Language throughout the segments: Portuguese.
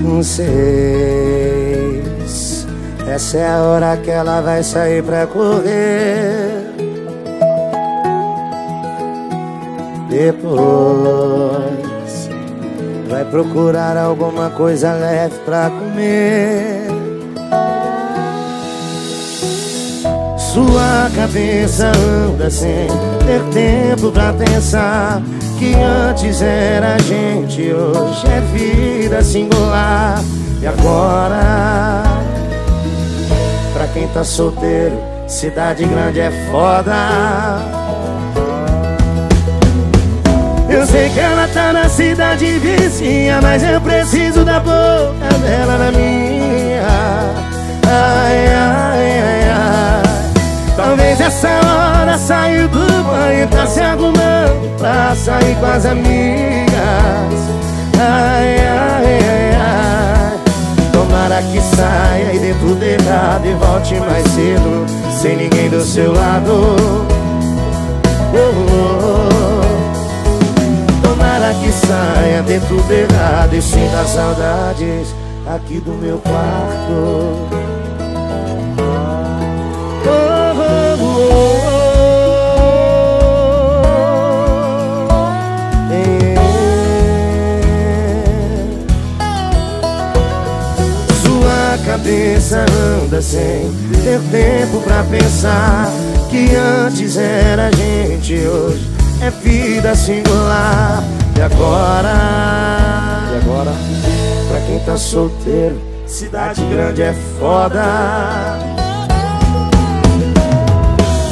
Não sei Essa é a hora que ela vai sair pra correr Depois. Vai procurar alguma coisa leve pra comer. Sua cabeça anda sem ter tempo pra pensar Que antes era gente, hoje é vida singular. E agora, pra quem tá solteiro, cidade grande é foda sei que ela tá na cidade vizinha Mas eu preciso da boca dela na minha. Ai, ai, ai, ai. Talvez essa hora saiu do banho Tá se arrumando pra sair com as amigas. Ai, ai, ai, ai. Tomara que saia e dê tudo errado E volte mais cedo Sem ninguém do seu lado. Oh, oh, saia, dê tudo errado E sinta saudades aqui do meu quarto. Cabeça anda sem ter tempo pra pensar Que antes era gente, hoje é vida singular E agora, e agora, pra quem tá solteiro, cidade grande é foda.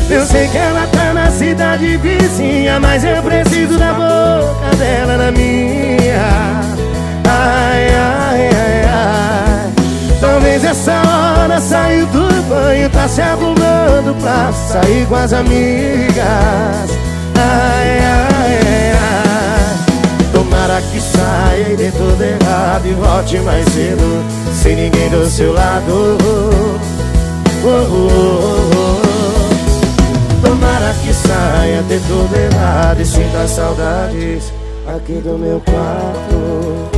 Eu sei que ela tá na cidade vizinha Mas eu preciso da boca dela na minha. Ai, ai, ai, ai. Talvez essa hora saiu do banho Tá se arrumando pra sair com as amigas. Ai, ai, Tomara que saia e dê tudo errado E volte mais cedo Sem ninguém do seu lado? Oh, oh, oh, Tomara que saia, dê tudo errado E sinta saudades aqui do meu quarto